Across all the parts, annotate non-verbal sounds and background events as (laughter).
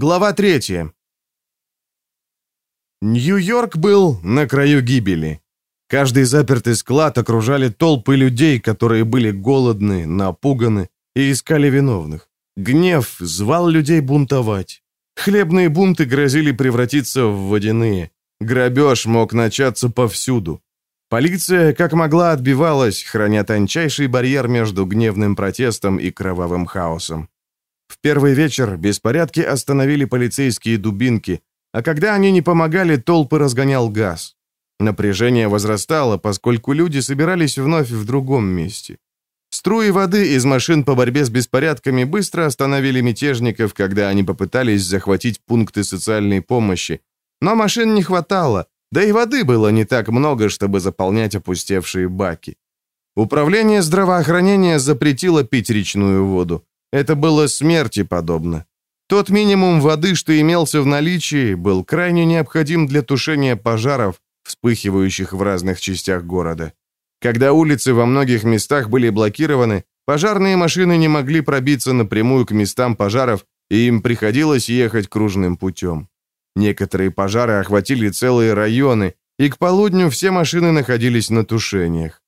Глава третья. Нью-Йорк был на краю гибели. Каждый запертый склад окружали толпы людей, которые были голодны, напуганы и искали виновных. Гнев звал людей бунтовать. Хлебные бунты грозили превратиться в водяные. Грабеж мог начаться повсюду. Полиция, как могла, отбивалась, храня тончайший барьер между гневным протестом и кровавым хаосом. В первый вечер беспорядки остановили полицейские дубинки, а когда они не помогали, толпы разгонял газ. Напряжение возрастало, поскольку люди собирались вновь в другом месте. Струи воды из машин по борьбе с беспорядками быстро остановили мятежников, когда они попытались захватить пункты социальной помощи. Но машин не хватало, да и воды было не так много, чтобы заполнять опустевшие баки. Управление здравоохранения запретило пить речную воду. Это было смерти подобно. Тот минимум воды, что имелся в наличии, был крайне необходим для тушения пожаров, вспыхивающих в разных частях города. Когда улицы во многих местах были блокированы, пожарные машины не могли пробиться напрямую к местам пожаров, и им приходилось ехать кружным путем. Некоторые пожары охватили целые районы, и к полудню все машины находились на тушениях.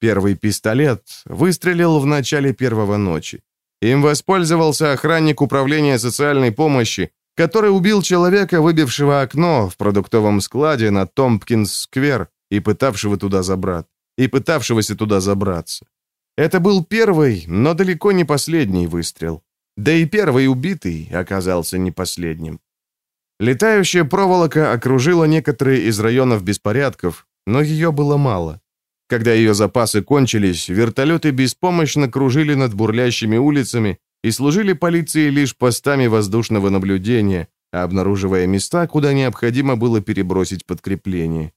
Первый пистолет выстрелил в начале первого ночи. Им воспользовался охранник управления социальной помощи, который убил человека, выбившего окно в продуктовом складе на Томпкинс-сквер и пытавшего туда забрать и пытавшегося туда забраться. Это был первый, но далеко не последний выстрел. Да и первый убитый оказался не последним. Летающая проволока окружила некоторые из районов беспорядков, но ее было мало. Когда ее запасы кончились, вертолеты беспомощно кружили над бурлящими улицами и служили полиции лишь постами воздушного наблюдения, обнаруживая места, куда необходимо было перебросить подкрепление.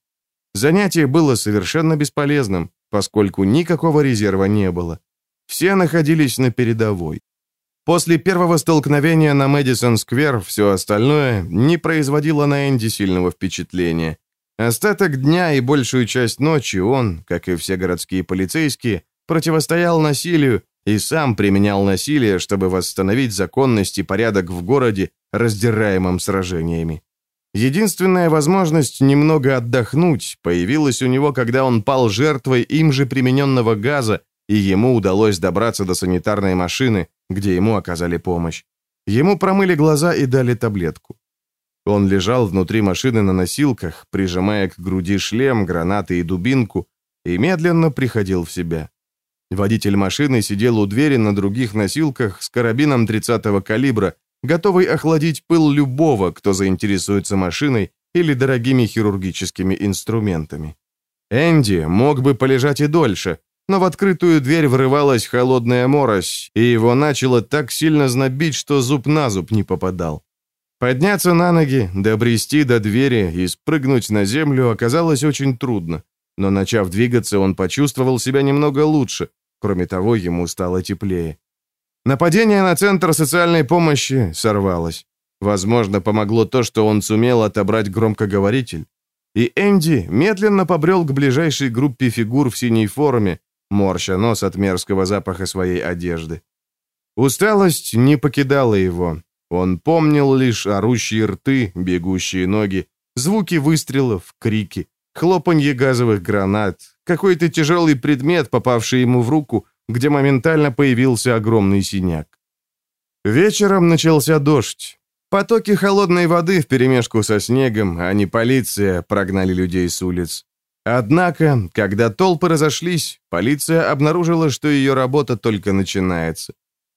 Занятие было совершенно бесполезным, поскольку никакого резерва не было. Все находились на передовой. После первого столкновения на Мэдисон-сквер все остальное не производило на Энди сильного впечатления. Остаток дня и большую часть ночи он, как и все городские полицейские, противостоял насилию и сам применял насилие, чтобы восстановить законность и порядок в городе, раздираемом сражениями. Единственная возможность немного отдохнуть появилась у него, когда он пал жертвой им же примененного газа, и ему удалось добраться до санитарной машины, где ему оказали помощь. Ему промыли глаза и дали таблетку. Он лежал внутри машины на носилках, прижимая к груди шлем, гранаты и дубинку, и медленно приходил в себя. Водитель машины сидел у двери на других носилках с карабином 30-го калибра, готовый охладить пыл любого, кто заинтересуется машиной или дорогими хирургическими инструментами. Энди мог бы полежать и дольше, но в открытую дверь врывалась холодная морось, и его начало так сильно знобить, что зуб на зуб не попадал. Подняться на ноги, добрести до двери и спрыгнуть на землю оказалось очень трудно, но начав двигаться, он почувствовал себя немного лучше, кроме того, ему стало теплее. Нападение на Центр социальной помощи сорвалось. Возможно, помогло то, что он сумел отобрать громкоговоритель. И Энди медленно побрел к ближайшей группе фигур в синей форме, морща нос от мерзкого запаха своей одежды. Усталость не покидала его. Он помнил лишь орущие рты, бегущие ноги, звуки выстрелов, крики, хлопанье газовых гранат, какой-то тяжелый предмет, попавший ему в руку, где моментально появился огромный синяк. Вечером начался дождь. Потоки холодной воды вперемешку со снегом, а не полиция, прогнали людей с улиц. Однако, когда толпы разошлись, полиция обнаружила, что ее работа только начинается.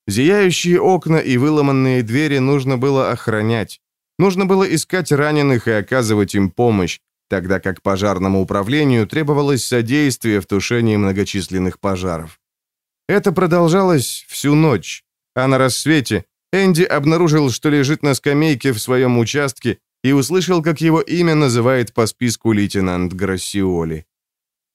Зияющие окна и выломанные двери нужно было охранять. Нужно было искать раненых и оказывать им помощь, тогда как пожарному управлению требовалось содействие в тушении многочисленных пожаров. Это продолжалось всю ночь, а на рассвете Энди обнаружил, что лежит на скамейке в своем участке и услышал, как его имя называет по списку лейтенант Грассиоли.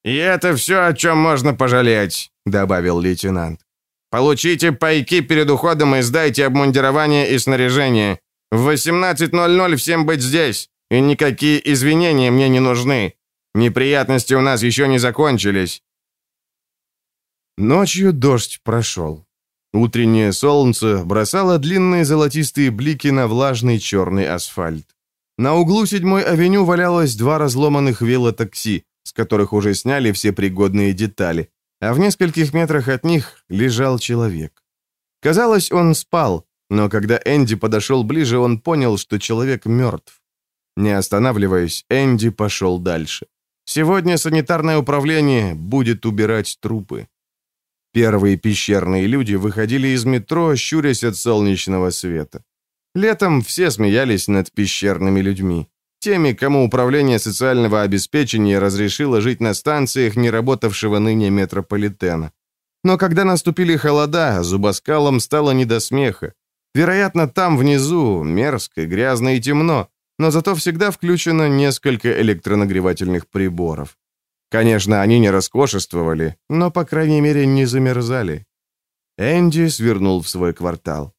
«И это все, о чем можно пожалеть», — добавил лейтенант. «Получите пайки перед уходом и сдайте обмундирование и снаряжение. В 18.00 всем быть здесь, и никакие извинения мне не нужны. Неприятности у нас еще не закончились». Ночью дождь прошел. Утреннее солнце бросало длинные золотистые блики на влажный черный асфальт. На углу 7-й авеню валялось два разломанных велотакси, с которых уже сняли все пригодные детали, а в нескольких метрах от них лежал человек. Казалось, он спал, но когда Энди подошел ближе, он понял, что человек мертв. Не останавливаясь, Энди пошел дальше. Сегодня санитарное управление будет убирать трупы. Первые пещерные люди выходили из метро, щурясь от солнечного света. Летом все смеялись над пещерными людьми. Теми, кому управление социального обеспечения разрешило жить на станциях, не работавшего ныне метрополитена. Но когда наступили холода, зубоскалам стало не до смеха. Вероятно, там внизу мерзко, грязно и темно, но зато всегда включено несколько электронагревательных приборов. Конечно, они не роскошествовали, но, по крайней мере, не замерзали. Энди свернул в свой квартал.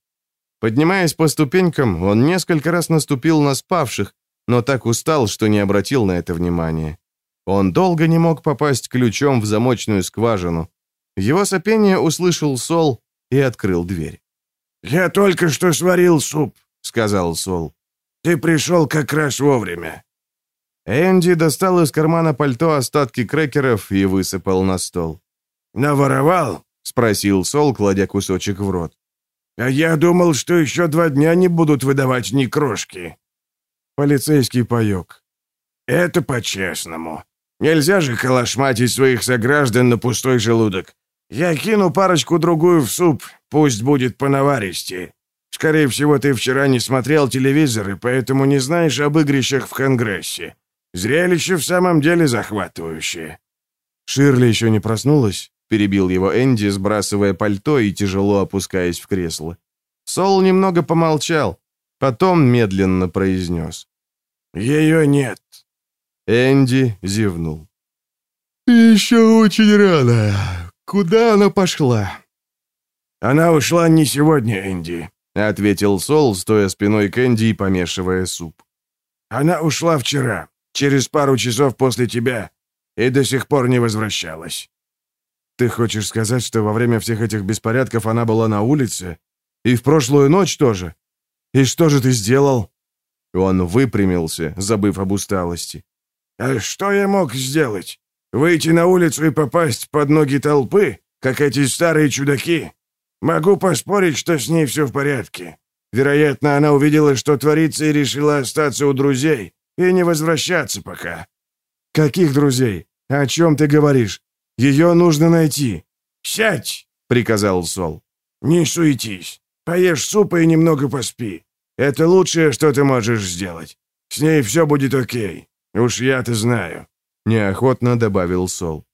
Поднимаясь по ступенькам, он несколько раз наступил на спавших, но так устал, что не обратил на это внимания. Он долго не мог попасть ключом в замочную скважину. Его сопение услышал Сол и открыл дверь. «Я только что сварил суп», — сказал Сол. «Ты пришел как раз вовремя». Энди достал из кармана пальто остатки крекеров и высыпал на стол. «Наворовал?» — спросил Сол, кладя кусочек в рот. «А я думал, что еще два дня не будут выдавать ни крошки». Полицейский паек. «Это по-честному. Нельзя же калашматить своих сограждан на пустой желудок. Я кину парочку-другую в суп, пусть будет по-наваристе. Скорее всего, ты вчера не смотрел телевизор, и поэтому не знаешь об игрищах в Конгрессе. Зрелище в самом деле захватывающее». «Ширли еще не проснулась?» — перебил его Энди, сбрасывая пальто и тяжело опускаясь в кресло. Сол немного помолчал, потом медленно произнес. «Ее нет». Энди зевнул. «Еще очень рано. Куда она пошла?» «Она ушла не сегодня, Энди», — ответил Сол, стоя спиной к Энди и помешивая суп. «Она ушла вчера, через пару часов после тебя, и до сих пор не возвращалась». «Ты хочешь сказать, что во время всех этих беспорядков она была на улице? И в прошлую ночь тоже? И что же ты сделал?» Он выпрямился, забыв об усталости. «А что я мог сделать? Выйти на улицу и попасть под ноги толпы, как эти старые чудаки? Могу поспорить, что с ней все в порядке. Вероятно, она увидела, что творится, и решила остаться у друзей и не возвращаться пока». «Каких друзей? О чем ты говоришь? Ее нужно найти». «Сядь!» — приказал Сол. «Не суетись. Поешь супа и немного поспи. Это лучшее, что ты можешь сделать. С ней все будет окей. Уж я-то знаю». Неохотно добавил Сол.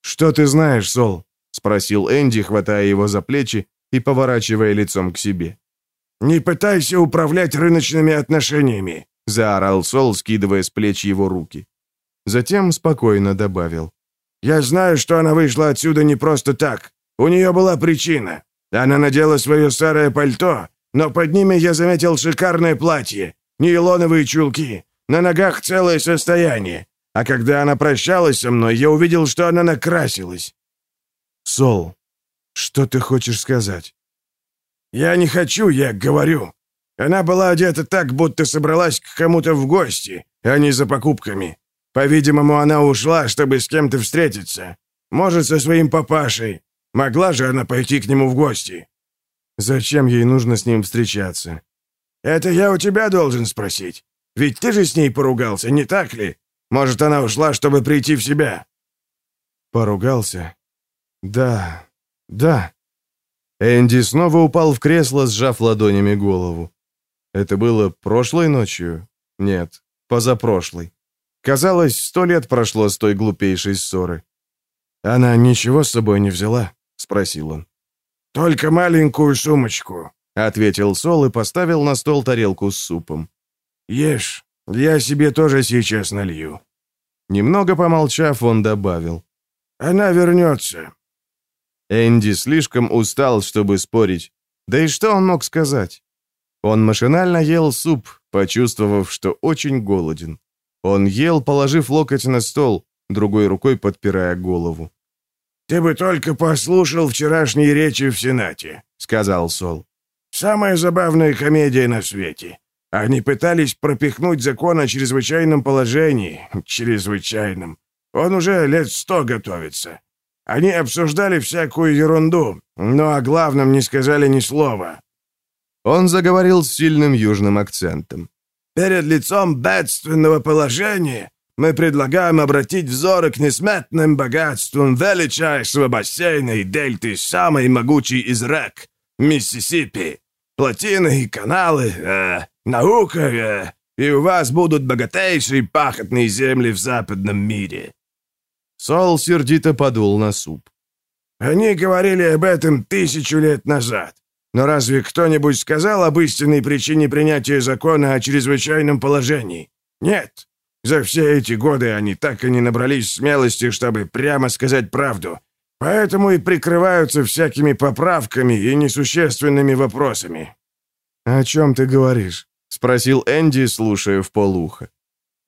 «Что ты знаешь, Сол?» — спросил Энди, хватая его за плечи и поворачивая лицом к себе. «Не пытайся управлять рыночными отношениями», — заорал Сол, скидывая с плеч его руки. Затем спокойно добавил. «Я знаю, что она вышла отсюда не просто так. У нее была причина. Она надела свое старое пальто, но под ними я заметил шикарное платье, нейлоновые чулки, на ногах целое состояние. А когда она прощалась со мной, я увидел, что она накрасилась. Сол, что ты хочешь сказать? Я не хочу, я говорю. Она была одета так, будто собралась к кому-то в гости, а не за покупками. По-видимому, она ушла, чтобы с кем-то встретиться. Может, со своим папашей. Могла же она пойти к нему в гости. Зачем ей нужно с ним встречаться? Это я у тебя должен спросить. Ведь ты же с ней поругался, не так ли? Может, она ушла, чтобы прийти в себя?» «Поругался? Да, да». Энди снова упал в кресло, сжав ладонями голову. Это было прошлой ночью? Нет, позапрошлой. Казалось, сто лет прошло с той глупейшей ссоры. «Она ничего с собой не взяла?» — спросил он. «Только маленькую сумочку», — ответил Сол и поставил на стол тарелку с супом. «Ешь, я себе тоже сейчас налью». Немного помолчав, он добавил. «Она вернется». Энди слишком устал, чтобы спорить. Да и что он мог сказать? Он машинально ел суп, почувствовав, что очень голоден. Он ел, положив локоть на стол, другой рукой подпирая голову. Ты бы только послушал вчерашние речи в Сенате», — сказал Сол. «Самая забавная комедия на свете. Они пытались пропихнуть закон о чрезвычайном положении. (laughs) Чрезвычайном. Он уже лет сто готовится. Они обсуждали всякую ерунду, но о главном не сказали ни слова». Он заговорил с сильным южным акцентом. «Перед лицом бедственного положения мы предлагаем обратить взоры к несметным богатствам величайшего бассейна и дельты самой могучей из рек — Миссисипи. Плотины и каналы, э, наука, э, и у вас будут богатейшие пахотные земли в западном мире». Сол сердито подул на суп. «Они говорили об этом тысячу лет назад. Но разве кто-нибудь сказал об истинной причине принятия закона о чрезвычайном положении? Нет. За все эти годы они так и не набрались смелости, чтобы прямо сказать правду. Поэтому и прикрываются всякими поправками и несущественными вопросами». «О чем ты говоришь?» — спросил Энди, слушая в полухо.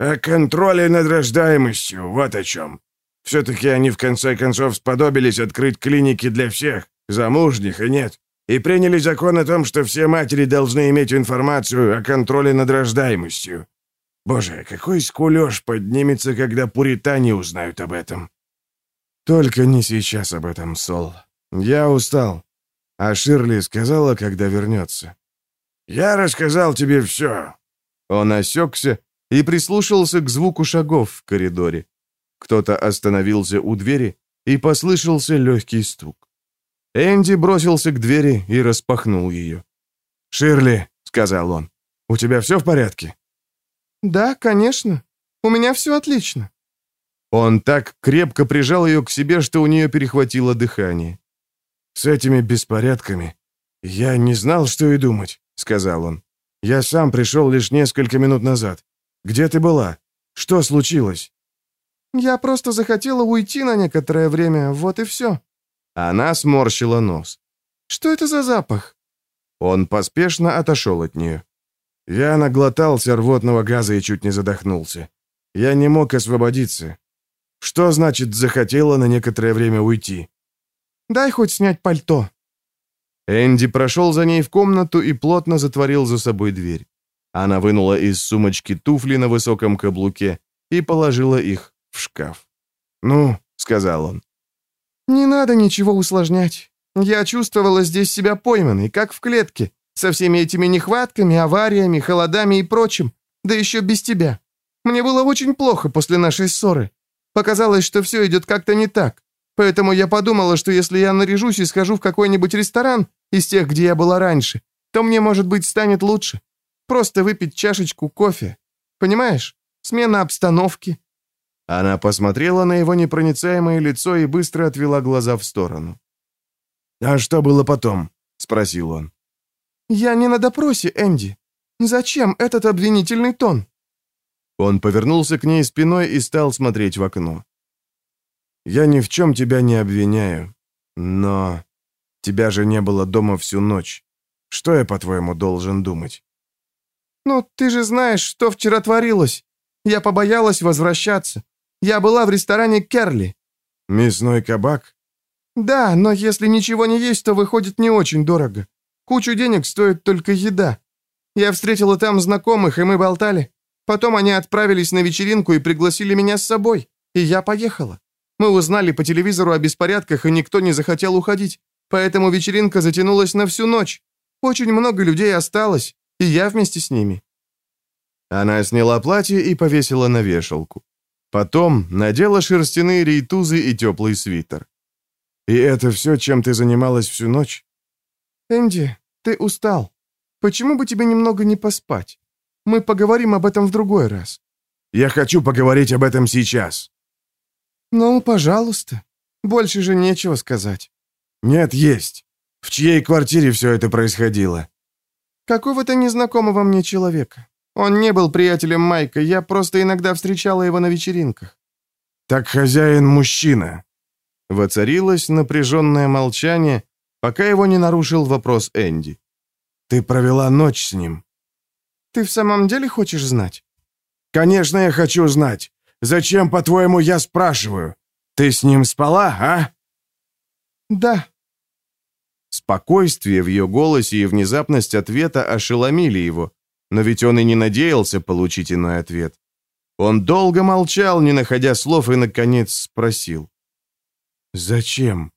«О контроле над рождаемостью, вот о чем. Все-таки они в конце концов сподобились открыть клиники для всех, замужних и нет, и приняли закон о том, что все матери должны иметь информацию о контроле над рождаемостью. Боже, какой скулеж поднимется, когда пуритане узнают об этом. Только не сейчас об этом, Сол. Я устал. А Ширли сказала, когда вернется. Я рассказал тебе все. Он осекся и прислушался к звуку шагов в коридоре. Кто-то остановился у двери, и послышался легкий стук. Энди бросился к двери и распахнул ее. «Ширли», — сказал он, — «у тебя все в порядке?» «Да, конечно. У меня все отлично». Он так крепко прижал ее к себе, что у нее перехватило дыхание. «С этими беспорядками я не знал, что и думать», — сказал он. «Я сам пришел лишь несколько минут назад. Где ты была? Что случилось?» «Я просто захотела уйти на некоторое время, вот и все». Она сморщила нос. «Что это за запах?» Он поспешно отошел от нее. Я наглотался рвотного газа и чуть не задохнулся. Я не мог освободиться. Что значит «захотела на некоторое время уйти»? «Дай хоть снять пальто». Энди прошел за ней в комнату и плотно затворил за собой дверь. Она вынула из сумочки туфли на высоком каблуке и положила их в шкаф. «Ну», — сказал он. «Не надо ничего усложнять. Я чувствовала здесь себя пойманной, как в клетке. Со всеми этими нехватками, авариями, холодами и прочим. Да еще без тебя. Мне было очень плохо после нашей ссоры. Показалось, что все идет как-то не так. Поэтому я подумала, что если я наряжусь и схожу в какой-нибудь ресторан из тех, где я была раньше, то мне, может быть, станет лучше. Просто выпить чашечку кофе. Понимаешь? Смена обстановки». Она посмотрела на его непроницаемое лицо и быстро отвела глаза в сторону. «А что было потом?» — спросил он. «Я не на допросе, Энди. Зачем этот обвинительный тон?» Он повернулся к ней спиной и стал смотреть в окно. «Я ни в чем тебя не обвиняю, но тебя же не было дома всю ночь. Что я, по-твоему, должен думать?» «Ну, ты же знаешь, что вчера творилось. Я побоялась возвращаться. Я была в ресторане Керли». «Мясной кабак?» «Да, но если ничего не есть, то выходит не очень дорого. Кучу денег стоит только еда. Я встретила там знакомых, и мы болтали. Потом они отправились на вечеринку и пригласили меня с собой, и я поехала. Мы узнали по телевизору о беспорядках, и никто не захотел уходить, поэтому вечеринка затянулась на всю ночь. Очень много людей осталось, и я вместе с ними». Она сняла платье и повесила на вешалку. Потом надела шерстяные рейтузы и теплый свитер. «И это все, чем ты занималась всю ночь?» «Энди, ты устал. Почему бы тебе немного не поспать? Мы поговорим об этом в другой раз». «Я хочу поговорить об этом сейчас». «Ну, пожалуйста. Больше же нечего сказать». «Нет, есть. В чьей квартире все это происходило?» «Какого-то незнакомого мне человека. Он не был приятелем Майка, я просто иногда встречала его на вечеринках». «Так хозяин мужчина». Воцарилось напряженное молчание, пока его не нарушил вопрос Энди. «Ты провела ночь с ним». «Ты в самом деле хочешь знать?» «Конечно, я хочу знать. Зачем, по-твоему, я спрашиваю? Ты с ним спала, а?» Да». Спокойствие в ее голосе и внезапность ответа ошеломили его, но ведь он и не надеялся получить иной ответ. Он долго молчал, не находя слов, и, наконец, спросил. «Зачем?»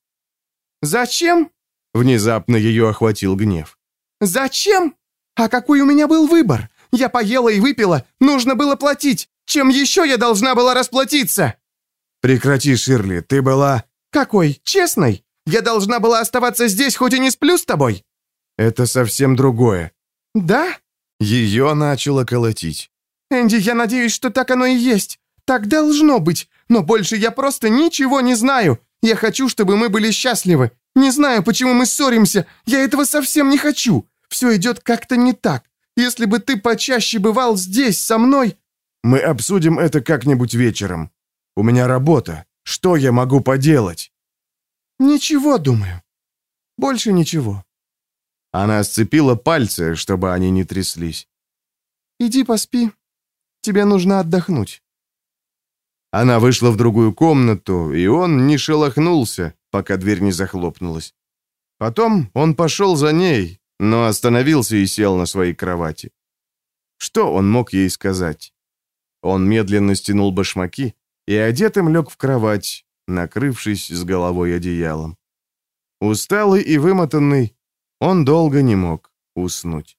«Зачем?» Внезапно ее охватил гнев. «Зачем? А какой у меня был выбор? Я поела и выпила, нужно было платить. Чем еще я должна была расплатиться?» «Прекрати, Ширли, ты была...» «Какой? Честной? Я должна была оставаться здесь, хоть и не сплю с тобой?» «Это совсем другое». «Да?» Ее начало колотить. «Энди, я надеюсь, что так оно и есть. Так должно быть. Но больше я просто ничего не знаю. Я хочу, чтобы мы были счастливы. Не знаю, почему мы ссоримся. Я этого совсем не хочу. Все идет как-то не так. Если бы ты почаще бывал здесь, со мной...» «Мы обсудим это как-нибудь вечером. У меня работа. Что я могу поделать?» «Ничего, думаю. Больше ничего». Она сцепила пальцы, чтобы они не тряслись. «Иди поспи. Тебе нужно отдохнуть». Она вышла в другую комнату, и он не шелохнулся, пока дверь не захлопнулась. Потом он пошел за ней, но остановился и сел на своей кровати. Что он мог ей сказать? Он медленно стянул башмаки и одетым лег в кровать, накрывшись с головой одеялом. Усталый и вымотанный, он долго не мог уснуть.